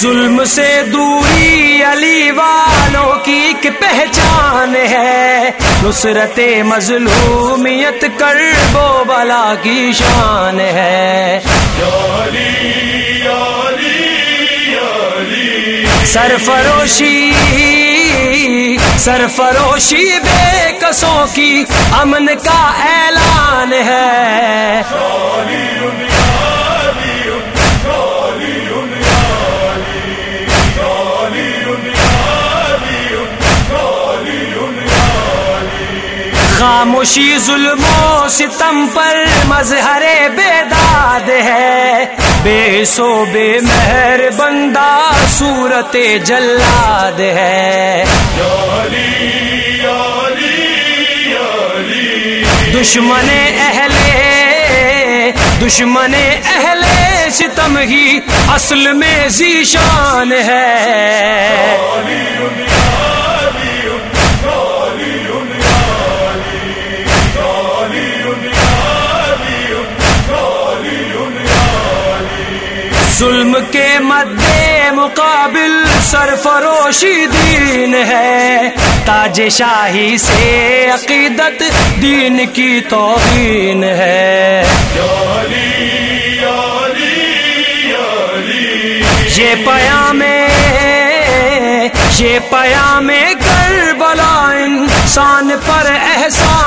ظلم سے دوری علی والوں کی ایک پہچان ہے۔ نصرت مظلومیت کر بو بلا کی شان ہے۔ سرفروشی سرفروشی بے کسوں کی امن کا اعلان ہے۔ خاموشی ظلم و ستم پر مظہر بیداد ہے۔ بے سو بے مہر بندہ صورت جلاد ہے۔ دشمن اہل دشمن اہل ستم ہی اصل میں ذیشان ہے۔ ظلم کے مد مقابل سرفروشی دین ہے۔ تاج شاہی سے عقیدت دین کی توہین ہے۔ یہ پیا میں یہ پیا میں کربلا انسان پر احسان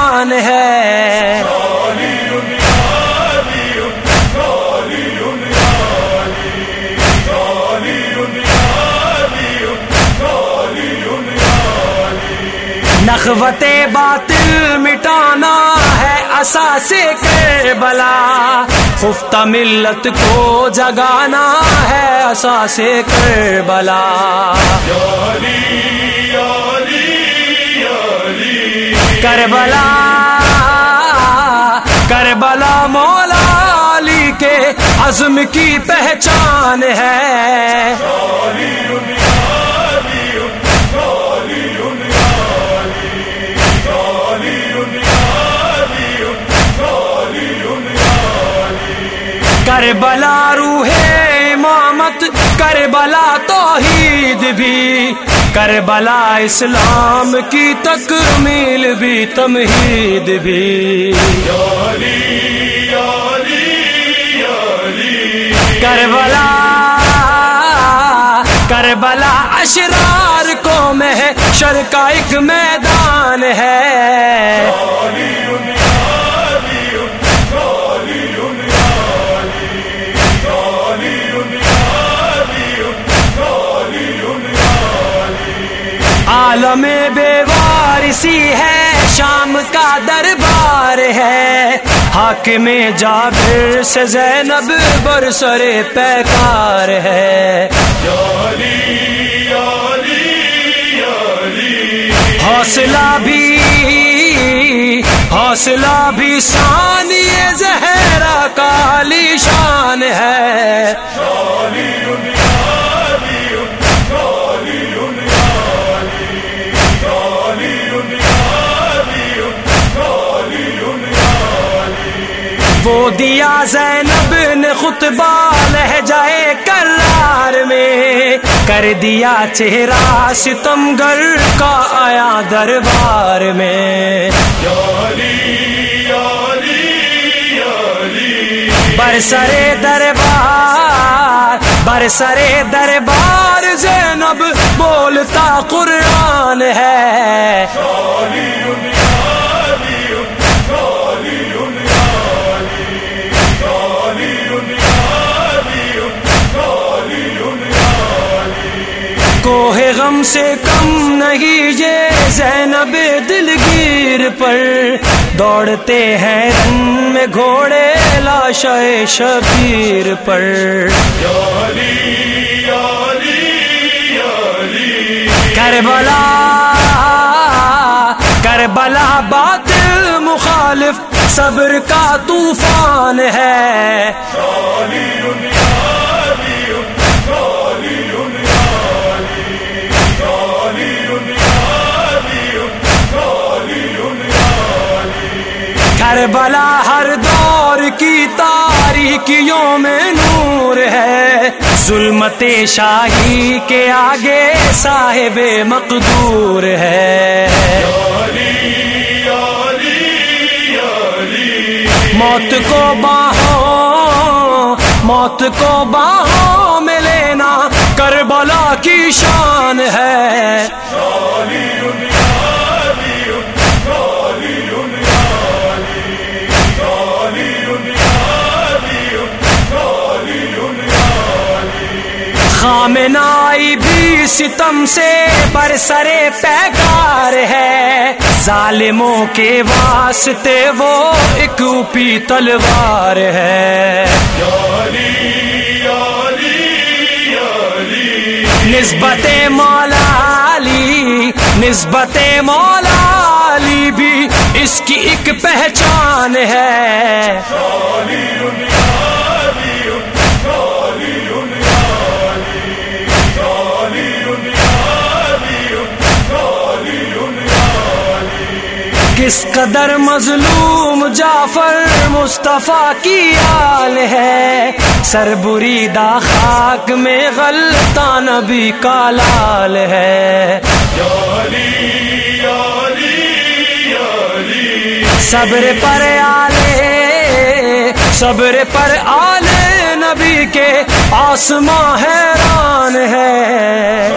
نخوت باطل مٹانا ہے اساس کربلا۔ خفتہ ملت کو جگانا ہے اساس کربلا۔ کربلا کربلا مولا علی کے عزم کی پہچان ہے۔ کربلا روح امامت، کربلا توحید بھی، کربلا اسلام کی تکمیل بھی، تمہید بھی۔ کربلا کربلا اشرار کو میں شر کا ایک میدان ہے۔ عالم بے وارسی ہے شام کا دربار ہے۔ حق میں جابر سے زینب برسر پیکار ہے۔ حوصلہ بھی حوصلہ بھی سانی زہرا کالی شان ہے۔ وہ دیا زینب نے خطبہ لہ جائے کرار میں کر دیا چہرہ ستم گر کا آیا دربار میں۔ برسرے دربار برسرے دربار زینب بولتا قرآن کوہ غم سے کم نہیں، یہ زینب دلگیر پر دوڑتے ہیں رن میں گھوڑے لاشا شبیر پر۔ کربلا کربلا باطل مخالف، صبر کا طوفان ہے۔ کربلا ہر دور کی تاریکیوں میں نور ہے۔ ظلمت شاہی کے آگے صاحب مقدور ہے۔ موت کو باہوں، موت کو باہوں میں لینا کربلا کی شان ہے۔ خامنائی بھی ستم سے برسرے پیکار ہے۔ ظالموں کے واسطے وہ ایک اوپی تلوار ہے۔ نسبت مولا علی نسبت مولا علی بھی اس کی ایک پہچان ہے۔ کس قدر مظلوم جعفر مصطفیٰ کی آل ہے۔ سر بریدہ خاک میں غلطہ نبی کا لال ہے۔ صبر پر آلے، صبر پر آلے نبی کے آسماں حیران ہے۔